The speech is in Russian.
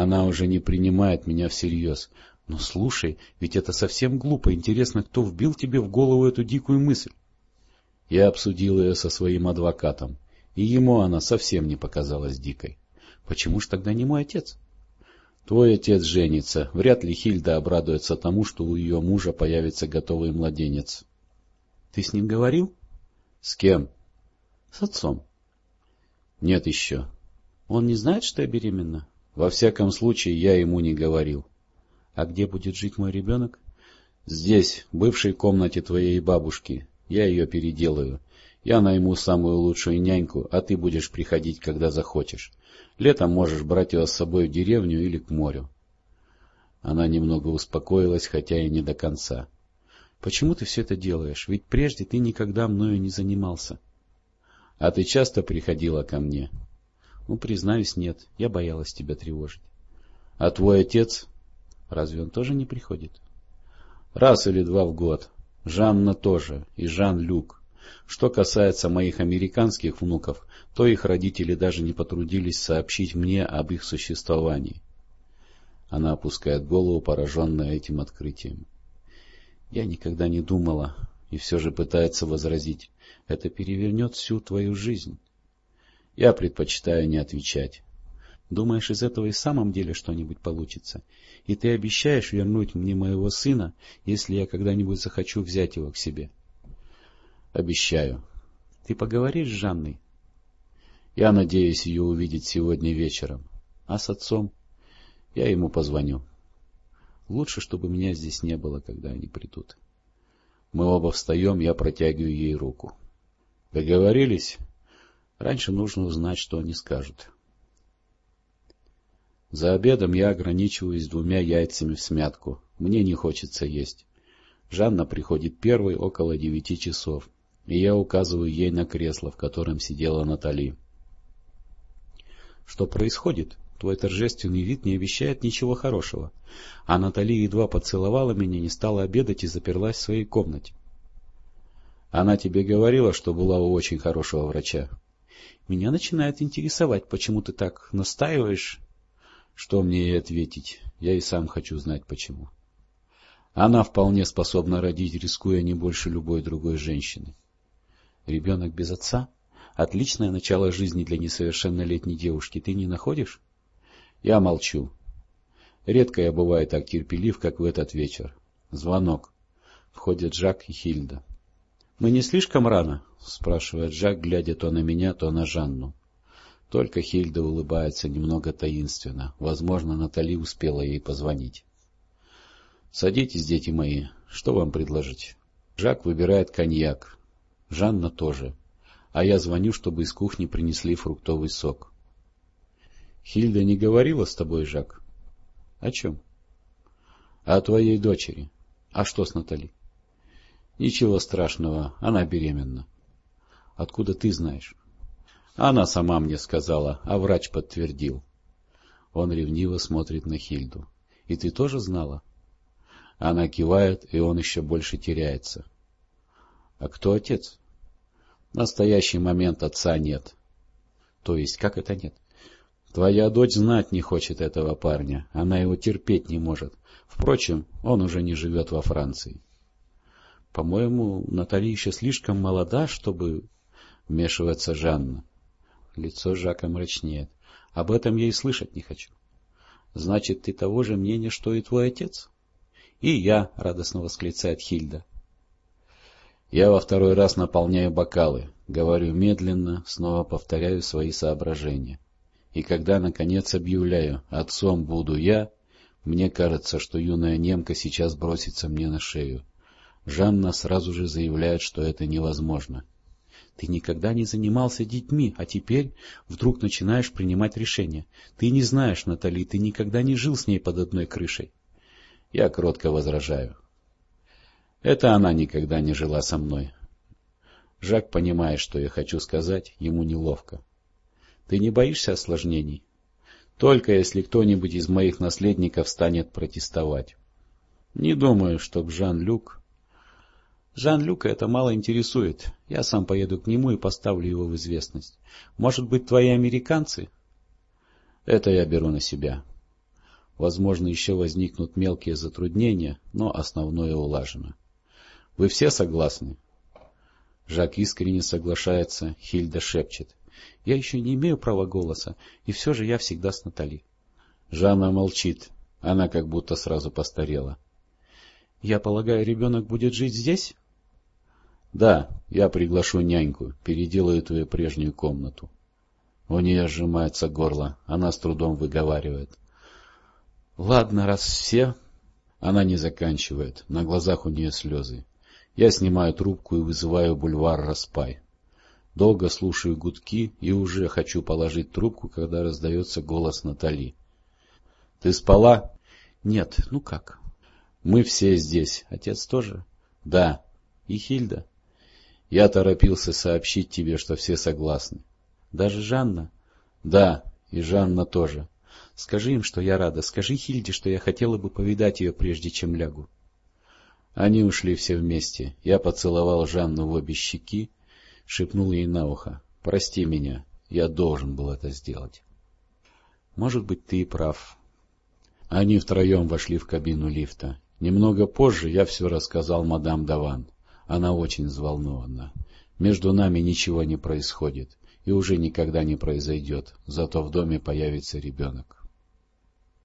Она уже не принимает меня всерьез. Но слушай, ведь это совсем глупо. Интересно, кто вбил тебе в голову эту дикую мысль? Я обсудил ее со своим адвокатом, и ему она совсем не показалась дикой. Почему ж тогда не мой отец? Твой отец женится. Вряд ли Хильда обрадуется тому, что у ее мужа появится готовый младенец. Ты с ним говорил? С кем? С отцом. Нет еще. Он не знает, что я беременна? Во всяком случае, я ему не говорил. А где будет жить мой ребенок? Здесь, в бывшей комнате твоей бабушки. Я ее переделаю. Я найму самую лучшую няньку, а ты будешь приходить, когда захочешь. Летом можешь брать ее с собой в деревню или к морю. Она немного успокоилась, хотя и не до конца. — Почему ты все это делаешь? Ведь прежде ты никогда мною не занимался. — А ты часто приходила ко мне? — Ну, признаюсь, нет. Я боялась тебя тревожить. — А твой отец? Разве он тоже не приходит? — Раз или два в год. Жанна тоже. И Жан-Люк. Что касается моих американских внуков, то их родители даже не потрудились сообщить мне об их существовании. Она опускает голову, пораженная этим открытием. Я никогда не думала, и все же пытается возразить. Это перевернет всю твою жизнь. Я предпочитаю не отвечать. Думаешь, из этого и в самом деле что-нибудь получится? И ты обещаешь вернуть мне моего сына, если я когда-нибудь захочу взять его к себе? Обещаю. Ты поговоришь с Жанной? Я надеюсь ее увидеть сегодня вечером. А с отцом? Я ему позвоню. Лучше, чтобы меня здесь не было, когда они придут. Мы оба встаем, я протягиваю ей руку. Договорились? Раньше нужно узнать, что они скажут. За обедом я ограничиваюсь двумя яйцами в смятку. Мне не хочется есть. Жанна приходит первой около девяти часов, и я указываю ей на кресло, в котором сидела Натали. Что происходит? Твой торжественный вид не обещает ничего хорошего. А Натали едва поцеловала меня, не стала обедать и заперлась в своей комнате. Она тебе говорила, что была у очень хорошего врача? Меня начинает интересовать, почему ты так настаиваешь. Что мне ей ответить? Я и сам хочу знать, почему. Она вполне способна родить, рискуя не больше любой другой женщины. Ребенок без отца? Отличное начало жизни для несовершеннолетней девушки. Ты не находишь? Я молчу. Редко я бываю так терпелив, как в этот вечер. Звонок. Входят Жак и Хильда. — Мы не слишком рано? — спрашивает Жак, глядя то на меня, то на Жанну. Только Хильда улыбается немного таинственно. Возможно, Натали успела ей позвонить. — Садитесь, дети мои. Что вам предложить? Жак выбирает коньяк. Жанна тоже. А я звоню, чтобы из кухни принесли фруктовый сок. — Хильда не говорила с тобой, Жак? — О чем? — О твоей дочери. А что с Натали? — Ничего страшного, она беременна. — Откуда ты знаешь? — Она сама мне сказала, а врач подтвердил. Он ревниво смотрит на Хильду. — И ты тоже знала? Она кивает, и он еще больше теряется. — А кто отец? — настоящий момент отца нет. — То есть, как это нет? — Твоя дочь знать не хочет этого парня, она его терпеть не может. Впрочем, он уже не живет во Франции. По-моему, Натали еще слишком молода, чтобы... Вмешивается Жанна. Лицо Жака мрачнеет. Об этом я и слышать не хочу. Значит, ты того же мнения, что и твой отец? И я, — радостно восклицает Хильда. Я во второй раз наполняю бокалы, говорю медленно, снова повторяю свои соображения. И когда, наконец, объявляю «отцом буду я», мне кажется, что юная немка сейчас бросится мне на шею. Жанна сразу же заявляет, что это невозможно. Ты никогда не занимался детьми, а теперь вдруг начинаешь принимать решения. Ты не знаешь, Натали, ты никогда не жил с ней под одной крышей. Я кротко возражаю. Это она никогда не жила со мной. Жак понимает, что я хочу сказать, ему неловко. Ты не боишься осложнений? Только если кто-нибудь из моих наследников станет протестовать. Не думаю, чтоб Жан-Люк... Жан-Люка это мало интересует. Я сам поеду к нему и поставлю его в известность. Может быть, твои американцы? Это я беру на себя. Возможно, еще возникнут мелкие затруднения, но основное улажено. Вы все согласны? Жак искренне соглашается, Хильда шепчет. Я еще не имею права голоса, и все же я всегда с Натали. Жанна молчит. Она как будто сразу постарела. — Я полагаю, ребенок будет жить здесь? — Да, я приглашу няньку, переделаю твою прежнюю комнату. У нее сжимается горло, она с трудом выговаривает. — Ладно, раз все... Она не заканчивает, на глазах у нее слезы. Я снимаю трубку и вызываю бульвар Распай. Долго слушаю гудки и уже хочу положить трубку, когда раздается голос Натали. — Ты спала? — Нет, ну как? — Мы все здесь. Отец тоже? — Да. — И Хильда? — Я торопился сообщить тебе, что все согласны. — Даже Жанна? — Да, и Жанна тоже. Скажи им, что я рада. Скажи Хильде, что я хотела бы повидать ее, прежде чем лягу. Они ушли все вместе. Я поцеловал Жанну в обе щеки, шепнул ей на ухо. — Прости меня, я должен был это сделать. — Может быть, ты и прав. Они втроем вошли в кабину лифта. Немного позже я все рассказал мадам Даван. Она очень взволнована. Между нами ничего не происходит и уже никогда не произойдет, зато в доме появится ребенок.